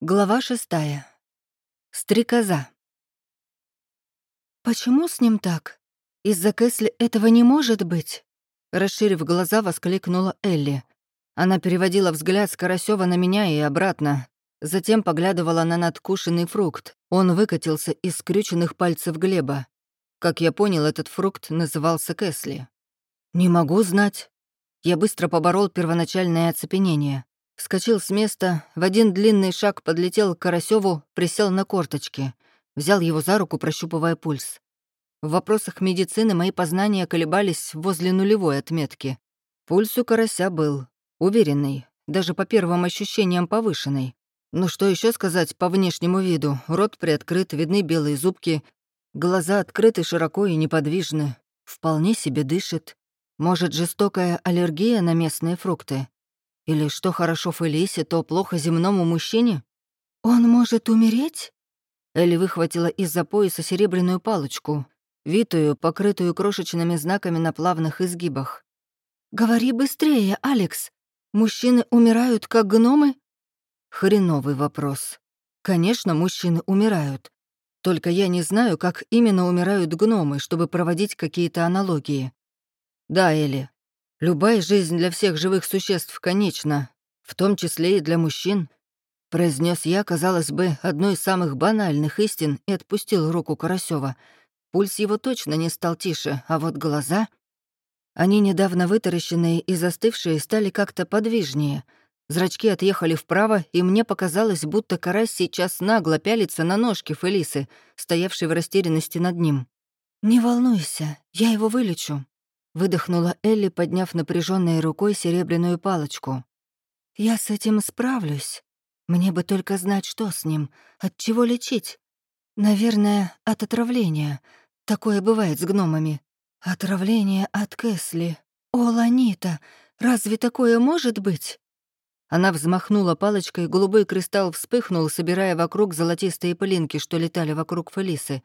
Глава шестая. Стрекоза. «Почему с ним так? Из-за Кэсли этого не может быть?» Расширив глаза, воскликнула Элли. Она переводила взгляд с Карасёва на меня и обратно. Затем поглядывала на надкушенный фрукт. Он выкатился из скрюченных пальцев Глеба. Как я понял, этот фрукт назывался Кэсли. «Не могу знать». Я быстро поборол первоначальное оцепенение. Вскочил с места, в один длинный шаг подлетел к Карасёву, присел на корточки. Взял его за руку, прощупывая пульс. В вопросах медицины мои познания колебались возле нулевой отметки. Пульс у карася был. Уверенный, даже по первым ощущениям повышенный. Ну что еще сказать по внешнему виду? Рот приоткрыт, видны белые зубки, глаза открыты широко и неподвижны. Вполне себе дышит. Может, жестокая аллергия на местные фрукты? Или что хорошо Фелисе, то плохо земному мужчине? «Он может умереть?» Элли выхватила из-за пояса серебряную палочку, витую, покрытую крошечными знаками на плавных изгибах. «Говори быстрее, Алекс. Мужчины умирают, как гномы?» Хреновый вопрос. Конечно, мужчины умирают. Только я не знаю, как именно умирают гномы, чтобы проводить какие-то аналогии. Да, Элли, любая жизнь для всех живых существ конечна, в том числе и для мужчин. Произнес я, казалось бы, одной из самых банальных истин и отпустил руку Карасева. Пульс его точно не стал тише, а вот глаза... Они, недавно вытаращенные и застывшие, стали как-то подвижнее. Зрачки отъехали вправо, и мне показалось, будто карась сейчас нагло пялится на ножки Фелисы, стоявшей в растерянности над ним. «Не волнуйся, я его вылечу», — выдохнула Элли, подняв напряженной рукой серебряную палочку. «Я с этим справлюсь. Мне бы только знать, что с ним, от чего лечить. Наверное, от отравления. Такое бывает с гномами. Отравление от Кэсли. О, Ланита, разве такое может быть? Она взмахнула палочкой, голубой кристалл вспыхнул, собирая вокруг золотистые пылинки, что летали вокруг Фелисы.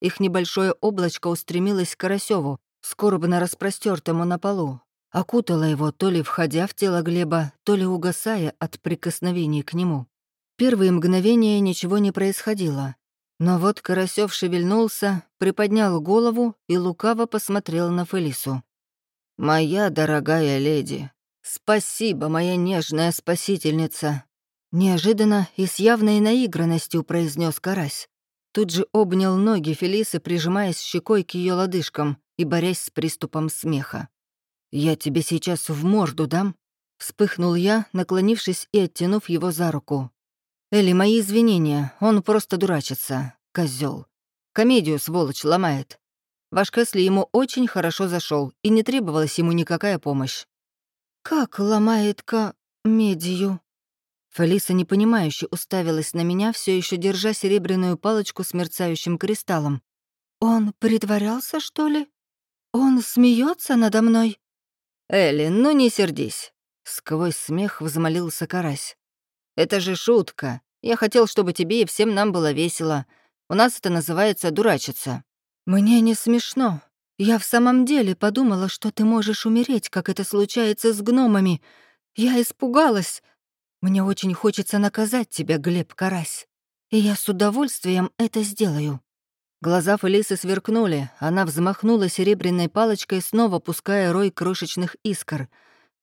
Их небольшое облачко устремилось к Карасёву, скорбно распростертому на полу. Окутала его, то ли входя в тело Глеба, то ли угасая от прикосновений к нему. Первые мгновения ничего не происходило. Но вот Карасёв шевельнулся, приподнял голову и лукаво посмотрел на Фелису. «Моя дорогая леди, спасибо, моя нежная спасительница!» Неожиданно и с явной наигранностью произнес Карась. Тут же обнял ноги Фелисы, прижимаясь щекой к ее лодыжкам и борясь с приступом смеха. «Я тебе сейчас в морду дам!» Вспыхнул я, наклонившись и оттянув его за руку. Элли, мои извинения, он просто дурачится, козел. Комедию, сволочь, ломает. Ваш Кэсли ему очень хорошо зашел, и не требовалась ему никакая помощь. «Как ломает комедию?» Фелиса непонимающе уставилась на меня, все еще держа серебряную палочку с мерцающим кристаллом. «Он притворялся, что ли? Он смеется надо мной?» «Элли, ну не сердись!» Сквозь смех взмолился карась. Это же шутка. Я хотел, чтобы тебе и всем нам было весело. У нас это называется дурачиться». «Мне не смешно. Я в самом деле подумала, что ты можешь умереть, как это случается с гномами. Я испугалась. Мне очень хочется наказать тебя, Глеб Карась. И я с удовольствием это сделаю». Глаза Фелисы сверкнули, она взмахнула серебряной палочкой, снова пуская рой крошечных искр.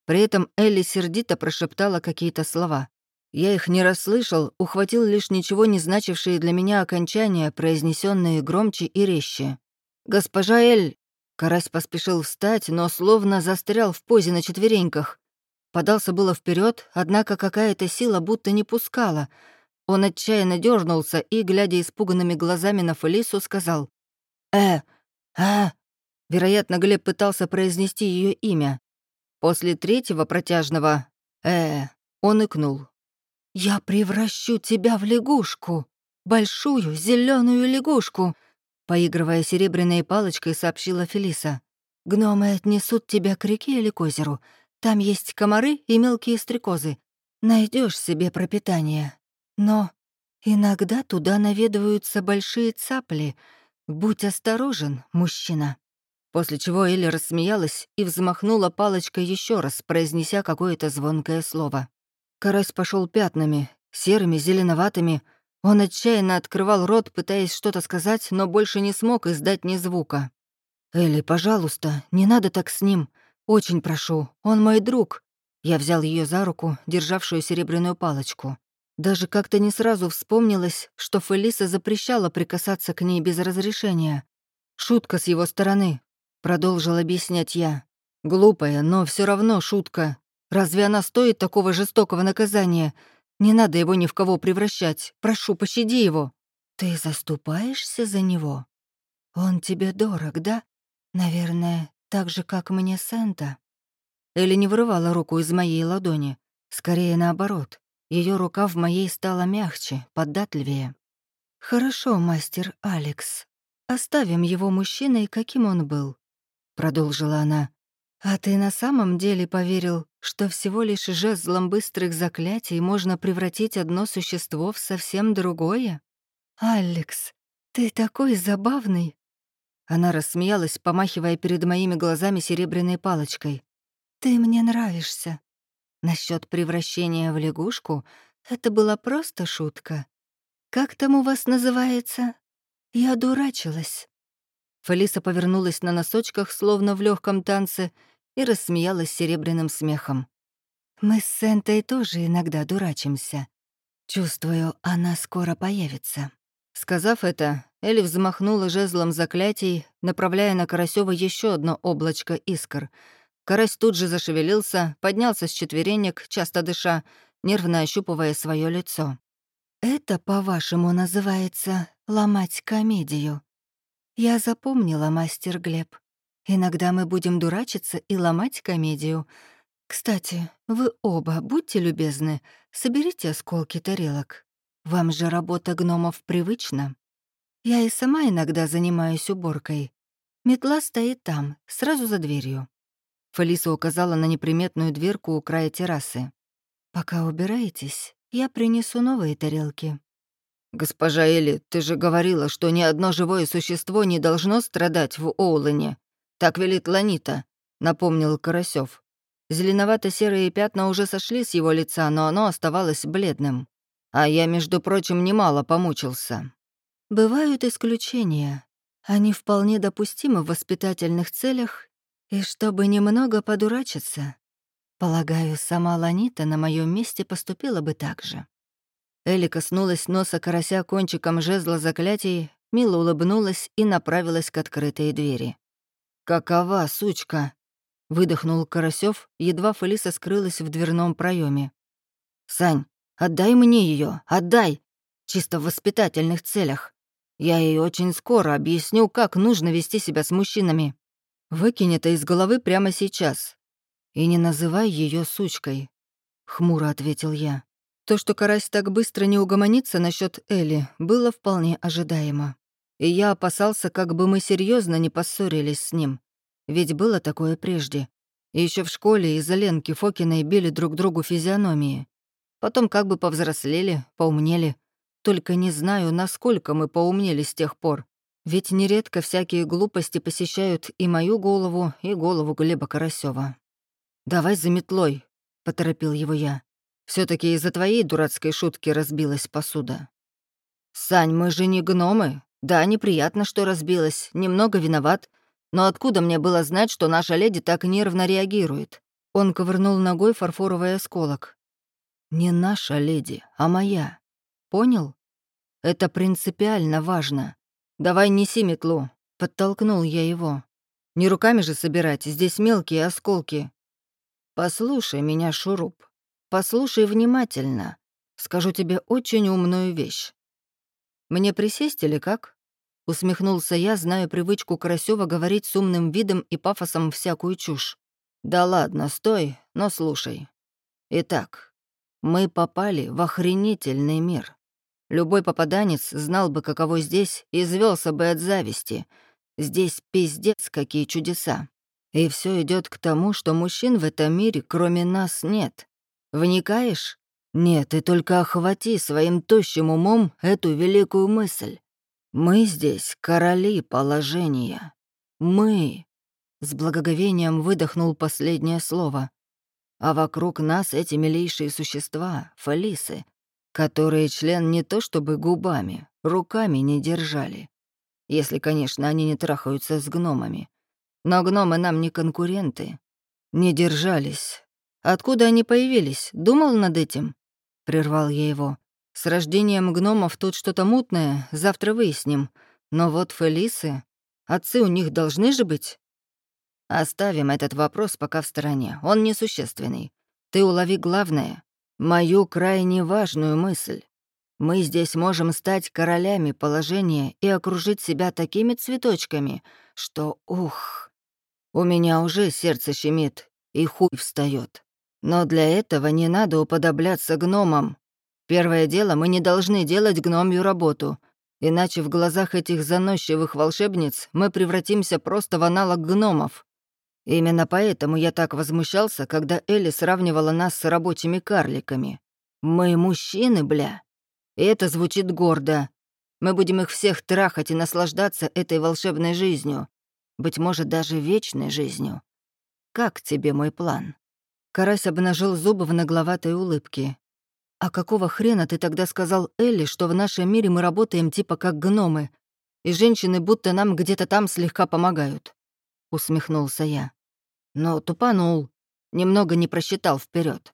При этом Элли сердито прошептала какие-то слова. Я их не расслышал, ухватил лишь ничего не значившие для меня окончания, произнесенные громче и резче. «Госпожа Эль...» Карась поспешил встать, но словно застрял в позе на четвереньках. Подался было вперед, однако какая-то сила будто не пускала. Он отчаянно дернулся и, глядя испуганными глазами на Фелису, сказал «Э, а...» Вероятно, Глеб пытался произнести ее имя. После третьего протяжного «э» он икнул. «Я превращу тебя в лягушку, большую зеленую лягушку», поигрывая серебряной палочкой, сообщила Фелиса. «Гномы отнесут тебя к реке или к озеру. Там есть комары и мелкие стрекозы. Найдешь себе пропитание. Но иногда туда наведываются большие цапли. Будь осторожен, мужчина». После чего Элли рассмеялась и взмахнула палочкой еще раз, произнеся какое-то звонкое слово. Карась пошел пятнами, серыми, зеленоватыми. Он отчаянно открывал рот, пытаясь что-то сказать, но больше не смог издать ни звука. «Элли, пожалуйста, не надо так с ним. Очень прошу, он мой друг». Я взял ее за руку, державшую серебряную палочку. Даже как-то не сразу вспомнилось, что Фелиса запрещала прикасаться к ней без разрешения. Шутка с его стороны, продолжил объяснять я. Глупая, но все равно шутка. Разве она стоит такого жестокого наказания? Не надо его ни в кого превращать. Прошу, пощади его. Ты заступаешься за него? Он тебе дорог, да? Наверное, так же, как мне Сента. Элли не вырывала руку из моей ладони. Скорее наоборот. Ее рука в моей стала мягче, податливее. «Хорошо, мастер Алекс. Оставим его мужчиной, каким он был», — продолжила она. «А ты на самом деле поверил, что всего лишь жезлом быстрых заклятий можно превратить одно существо в совсем другое? Алекс, ты такой забавный!» Она рассмеялась, помахивая перед моими глазами серебряной палочкой. «Ты мне нравишься. Насчет превращения в лягушку это была просто шутка. Как там у вас называется? Я дурачилась». Фелиса повернулась на носочках, словно в легком танце, и рассмеялась серебряным смехом. «Мы с Сентой тоже иногда дурачимся. Чувствую, она скоро появится». Сказав это, Элли взмахнула жезлом заклятий, направляя на Карасёва еще одно облачко искр. Карась тут же зашевелился, поднялся с четверенек, часто дыша, нервно ощупывая свое лицо. «Это, по-вашему, называется ломать комедию?» «Я запомнила, мастер Глеб. Иногда мы будем дурачиться и ломать комедию. Кстати, вы оба, будьте любезны, соберите осколки тарелок. Вам же работа гномов привычна. Я и сама иногда занимаюсь уборкой. Метла стоит там, сразу за дверью». Фалиса указала на неприметную дверку у края террасы. «Пока убираетесь, я принесу новые тарелки». «Госпожа Элли, ты же говорила, что ни одно живое существо не должно страдать в Оулане. Так велит Ланита», — напомнил Карасёв. Зеленовато-серые пятна уже сошли с его лица, но оно оставалось бледным. А я, между прочим, немало помучился. Бывают исключения. Они вполне допустимы в воспитательных целях, и чтобы немного подурачиться. Полагаю, сама Ланита на моем месте поступила бы так же. Элли коснулась носа карася кончиком жезла заклятий, мило улыбнулась и направилась к открытой двери. «Какова, сучка?» — выдохнул Карасёв, едва Фелиса скрылась в дверном проеме. «Сань, Отдай мне ее, отдай! Чисто в воспитательных целях. Я ей очень скоро объясню, как нужно вести себя с мужчинами. Выкинь это из головы прямо сейчас. И не называй ее сучкой», — хмуро ответил я. То, что Карась так быстро не угомонится насчет Элли, было вполне ожидаемо. И я опасался, как бы мы серьезно не поссорились с ним. Ведь было такое прежде. Еще в школе из-за Ленки Фокиной били друг другу физиономии. Потом как бы повзрослели, поумнели. Только не знаю, насколько мы поумнели с тех пор. Ведь нередко всякие глупости посещают и мою голову, и голову Глеба Карасева. «Давай за метлой», — поторопил его я. все таки из-за твоей дурацкой шутки разбилась посуда». «Сань, мы же не гномы. Да, неприятно, что разбилась, немного виноват. Но откуда мне было знать, что наша леди так нервно реагирует?» Он ковырнул ногой фарфоровый осколок. Не наша леди, а моя. Понял? Это принципиально важно. Давай неси метлу. Подтолкнул я его. Не руками же собирать, здесь мелкие осколки. Послушай меня, Шуруп. Послушай внимательно. Скажу тебе очень умную вещь. Мне присесть или как? Усмехнулся я, зная привычку Карасёва говорить с умным видом и пафосом всякую чушь. Да ладно, стой, но слушай. Итак, мы попали в охренительный мир. Любой попаданец знал бы, каково здесь, и звелся бы от зависти. Здесь пиздец, какие чудеса. И все идет к тому, что мужчин в этом мире, кроме нас, нет. Вникаешь? Нет, и только охвати своим тощим умом эту великую мысль. Мы здесь короли положения. Мы. С благоговением выдохнул последнее слово. А вокруг нас эти милейшие существа, фалисы. Которые член не то чтобы губами, руками не держали. Если, конечно, они не трахаются с гномами. Но гномы нам не конкуренты. Не держались. Откуда они появились? Думал над этим?» — прервал я его. «С рождением гномов тут что-то мутное, завтра выясним. Но вот Фелисы... Отцы у них должны же быть?» «Оставим этот вопрос пока в стороне, он несущественный. Ты улови главное, мою крайне важную мысль. Мы здесь можем стать королями положения и окружить себя такими цветочками, что, ух, у меня уже сердце щемит и хуй встает. Но для этого не надо уподобляться гномам. Первое дело, мы не должны делать гномью работу, иначе в глазах этих заносчивых волшебниц мы превратимся просто в аналог гномов. Именно поэтому я так возмущался, когда Элли сравнивала нас с рабочими карликами. Мы мужчины, бля. И это звучит гордо. Мы будем их всех трахать и наслаждаться этой волшебной жизнью. Быть может, даже вечной жизнью. Как тебе мой план?» Карась обнажил зубы в нагловатой улыбке. «А какого хрена ты тогда сказал Элли, что в нашем мире мы работаем типа как гномы, и женщины будто нам где-то там слегка помогают?» — усмехнулся я. Но тупанул, немного не просчитал вперед.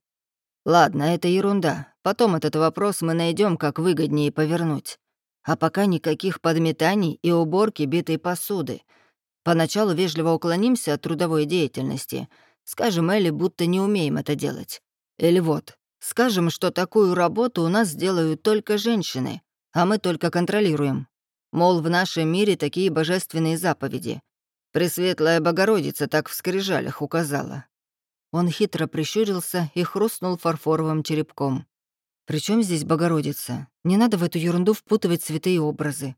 Ладно, это ерунда. Потом этот вопрос мы найдем, как выгоднее повернуть. А пока никаких подметаний и уборки битой посуды. Поначалу вежливо уклонимся от трудовой деятельности — Скажем Элли, будто не умеем это делать. Или вот, скажем, что такую работу у нас делают только женщины, а мы только контролируем. Мол, в нашем мире такие божественные заповеди. Пресветлая Богородица так в скрижалях указала. Он хитро прищурился и хрустнул фарфоровым черепком. «Причем здесь Богородица? Не надо в эту ерунду впутывать святые образы».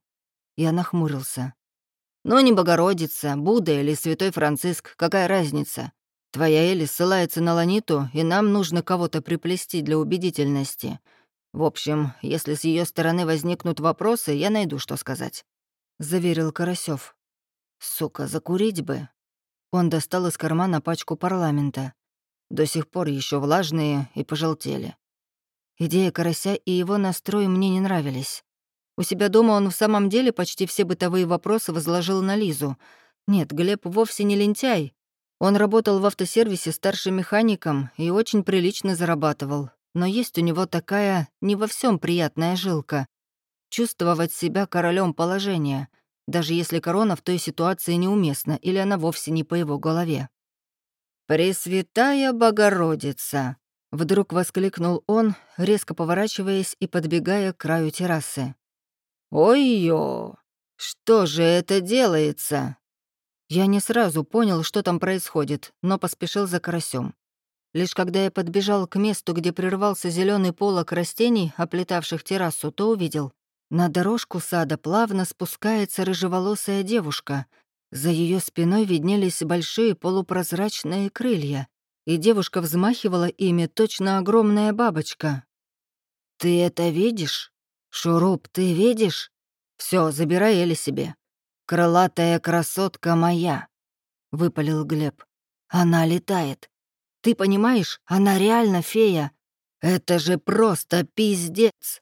Я нахмурился. «Ну, не Богородица, Будда или Святой Франциск, какая разница? Твоя Эли ссылается на Ланиту, и нам нужно кого-то приплести для убедительности. В общем, если с ее стороны возникнут вопросы, я найду, что сказать», — заверил Карасёв. «Сука, закурить бы». Он достал из кармана пачку парламента. До сих пор еще влажные и пожелтели. Идея Карася и его настрой мне не нравились. У себя дома он в самом деле почти все бытовые вопросы возложил на Лизу. Нет, Глеб вовсе не лентяй, он работал в автосервисе старшим механиком и очень прилично зарабатывал. Но есть у него такая не во всем приятная жилка. Чувствовать себя королем положения, даже если корона в той ситуации неуместна или она вовсе не по его голове. «Пресвятая Богородица!» — вдруг воскликнул он, резко поворачиваясь и подбегая к краю террасы. «Ой-ё! Что же это делается?» Я не сразу понял, что там происходит, но поспешил за карасем. Лишь когда я подбежал к месту, где прервался зеленый полок растений, оплетавших террасу, то увидел. На дорожку сада плавно спускается рыжеволосая девушка. За ее спиной виднелись большие полупрозрачные крылья, и девушка взмахивала ими точно огромная бабочка. «Ты это видишь? Шуруп, ты видишь? Все, забирай Эли себе. «Крылатая красотка моя», — выпалил Глеб. «Она летает. Ты понимаешь, она реально фея. Это же просто пиздец!»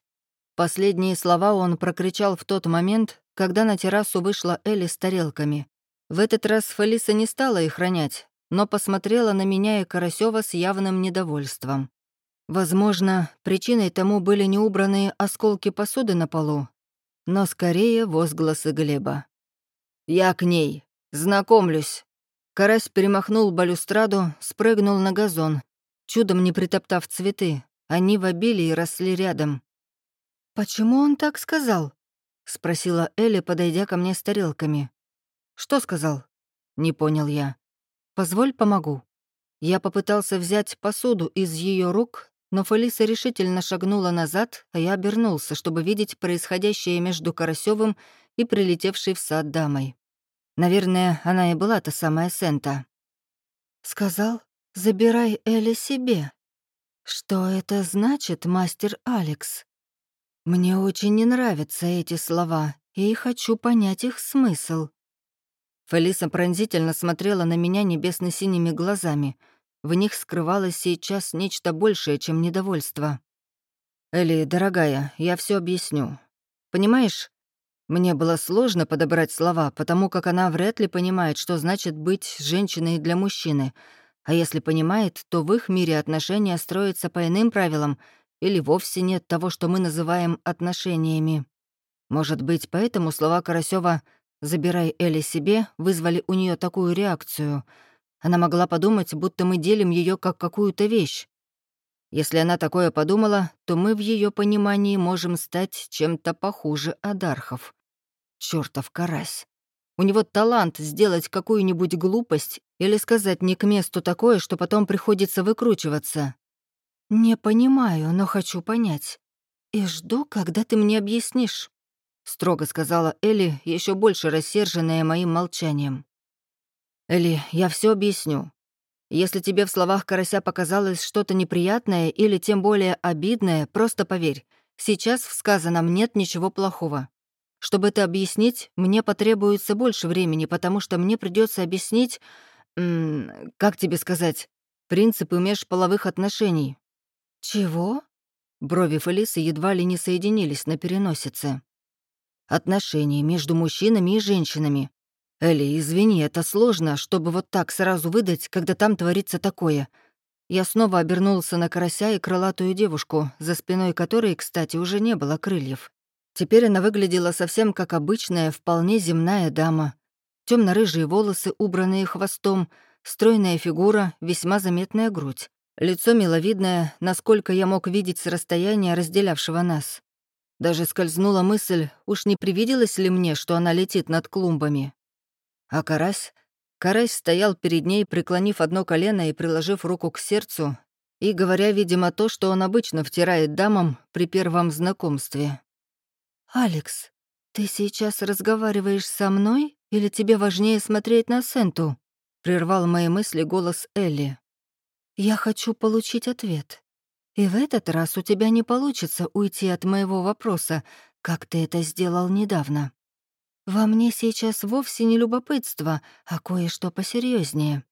Последние слова он прокричал в тот момент, когда на террасу вышла Элли с тарелками. В этот раз Фелиса не стала их ронять, но посмотрела на меня и Карасева с явным недовольством. Возможно, причиной тому были неубранные осколки посуды на полу, но скорее возгласы Глеба. «Я к ней. Знакомлюсь». Карась перемахнул балюстраду, спрыгнул на газон, чудом не притоптав цветы. Они в обилии росли рядом. «Почему он так сказал?» — спросила Элли, подойдя ко мне с тарелками. «Что сказал?» — не понял я. «Позволь, помогу». Я попытался взять посуду из ее рук, но Фелиса решительно шагнула назад, а я обернулся, чтобы видеть происходящее между Карасевым и прилетевшей в сад дамой. Наверное, она и была та самая Сента. «Сказал, забирай Элли себе. Что это значит, мастер Алекс? Мне очень не нравятся эти слова, и хочу понять их смысл». Фелиса пронзительно смотрела на меня небесно-синими глазами. В них скрывалось сейчас нечто большее, чем недовольство. Элли, дорогая, я все объясню. Понимаешь, мне было сложно подобрать слова, потому как она вряд ли понимает, что значит быть женщиной для мужчины. А если понимает, то в их мире отношения строятся по иным правилам или вовсе нет того, что мы называем отношениями. Может быть, поэтому слова Карасева «забирай Элли себе» вызвали у нее такую реакцию. Она могла подумать, будто мы делим ее как какую-то вещь. Если она такое подумала, то мы в ее понимании можем стать чем-то похуже адархов. Чёртов карась. У него талант сделать какую-нибудь глупость или сказать не к месту такое, что потом приходится выкручиваться. «Не понимаю, но хочу понять. И жду, когда ты мне объяснишь», — строго сказала Элли, еще больше рассерженная моим молчанием. «Элли, я все объясню. Если тебе в словах карася показалось что-то неприятное или тем более обидное, просто поверь, сейчас в сказанном нет ничего плохого. Чтобы это объяснить, мне потребуется больше времени, потому что мне придется объяснить, как тебе сказать, принципы межполовых отношений. Чего? Брови Фелисы едва ли не соединились на переносице. Отношения между мужчинами и женщинами. Элли, извини, это сложно, чтобы вот так сразу выдать, когда там творится такое. Я снова обернулся на карася и крылатую девушку, за спиной которой, кстати, уже не было крыльев. Теперь она выглядела совсем как обычная, вполне земная дама. темно рыжие волосы, убранные хвостом, стройная фигура, весьма заметная грудь. Лицо миловидное, насколько я мог видеть с расстояния, разделявшего нас. Даже скользнула мысль, уж не привиделось ли мне, что она летит над клумбами. А карась? Карась стоял перед ней, преклонив одно колено и приложив руку к сердцу, и говоря, видимо, то, что он обычно втирает дамам при первом знакомстве. «Алекс, ты сейчас разговариваешь со мной или тебе важнее смотреть на Сенту?» — прервал мои мысли голос Элли. «Я хочу получить ответ. И в этот раз у тебя не получится уйти от моего вопроса, как ты это сделал недавно. Во мне сейчас вовсе не любопытство, а кое-что посерьезнее.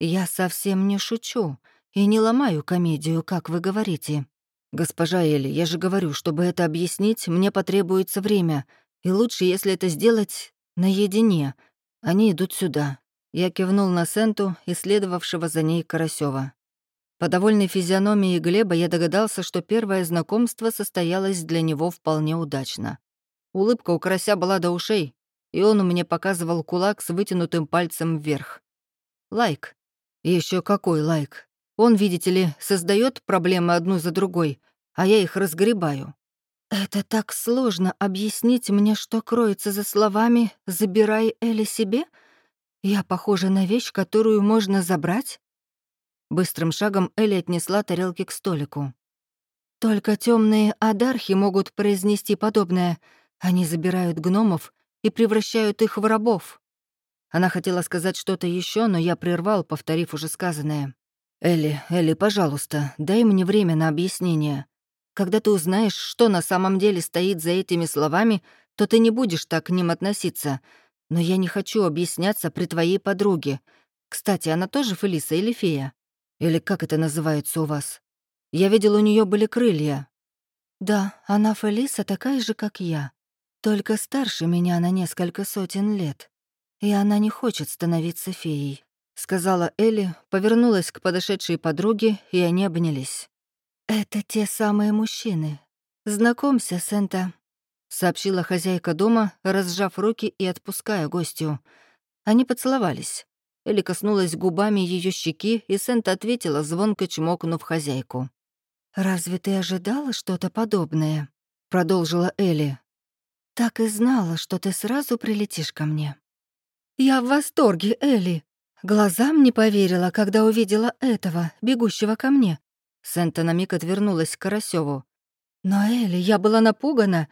Я совсем не шучу и не ломаю комедию, как вы говорите. Госпожа Элли, я же говорю, чтобы это объяснить, мне потребуется время, и лучше, если это сделать наедине. Они идут сюда. Я кивнул на Сенту, исследовавшего за ней Карасева. По довольной физиономии Глеба я догадался, что первое знакомство состоялось для него вполне удачно. Улыбка у карася была до ушей, и он мне показывал кулак с вытянутым пальцем вверх. Лайк. Еще какой лайк? Он, видите ли, создает проблемы одну за другой, а я их разгребаю. Это так сложно объяснить мне, что кроется за словами «забирай Эли себе»? Я похожа на вещь, которую можно забрать? Быстрым шагом Элли отнесла тарелки к столику. Только темные адархи могут произнести подобное — они забирают гномов и превращают их в рабов. Она хотела сказать что-то еще, но я прервал, повторив уже сказанное. «Элли, Элли, пожалуйста, дай мне время на объяснение. Когда ты узнаешь, что на самом деле стоит за этими словами, то ты не будешь так к ним относиться. Но я не хочу объясняться при твоей подруге. Кстати, она тоже Фелиса или фея? Или как это называется у вас? Я видел, у нее были крылья». «Да, она Фелиса такая же, как я только старше меня на несколько сотен лет, и она не хочет становиться феей», — сказала Элли, повернулась к подошедшей подруге, и они обнялись. «Это те самые мужчины. Знакомься, Сента», — сообщила хозяйка дома, разжав руки и отпуская гостью. Они поцеловались. Элли коснулась губами ее щеки, и Сента ответила, звонко чмокнув хозяйку. «Разве ты ожидала что-то подобное?» — продолжила Элли. Так и знала, что ты сразу прилетишь ко мне. Я в восторге, Элли. Глазам не поверила, когда увидела этого, бегущего ко мне. Сента на миг отвернулась к Карасёву. Но, Элли, я была напугана.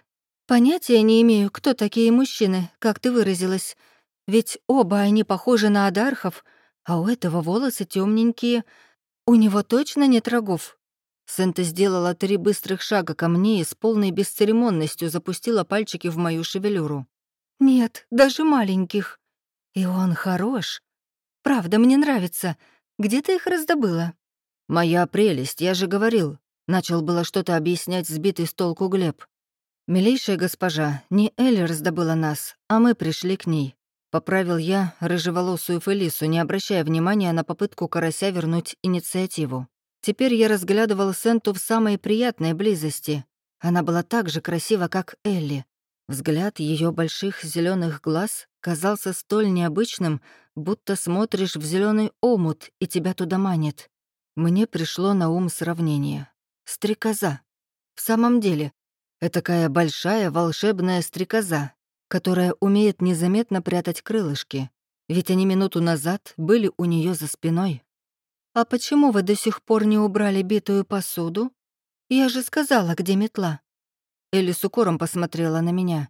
Понятия не имею, кто такие мужчины, как ты выразилась. Ведь оба они похожи на адархов, а у этого волосы темненькие. У него точно нет рогов, Сента сделала три быстрых шага ко мне и с полной бесцеремонностью запустила пальчики в мою шевелюру. «Нет, даже маленьких. И он хорош. Правда, мне нравится. Где ты их раздобыла?» «Моя прелесть, я же говорил. Начал было что-то объяснять сбитый с толку Глеб. «Милейшая госпожа, не Элли раздобыла нас, а мы пришли к ней», — поправил я рыжеволосую Фелису, не обращая внимания на попытку карася вернуть инициативу. Теперь я разглядывал Сенту в самой приятной близости. Она была так же красива, как Элли. Взгляд ее больших зеленых глаз казался столь необычным, будто смотришь в зеленый омут и тебя туда манит. Мне пришло на ум сравнение. Стрекоза. В самом деле, Этакая большая волшебная стрекоза, которая умеет незаметно прятать крылышки, ведь они минуту назад были у нее за спиной. «А почему вы до сих пор не убрали битую посуду? Я же сказала, где метла». Элли с укором посмотрела на меня.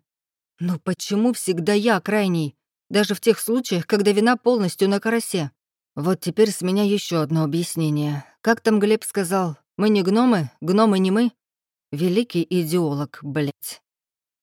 «Ну почему всегда я крайний? Даже в тех случаях, когда вина полностью на карасе. Вот теперь с меня еще одно объяснение. Как там Глеб сказал, мы не гномы, гномы не мы? Великий идеолог, блядь.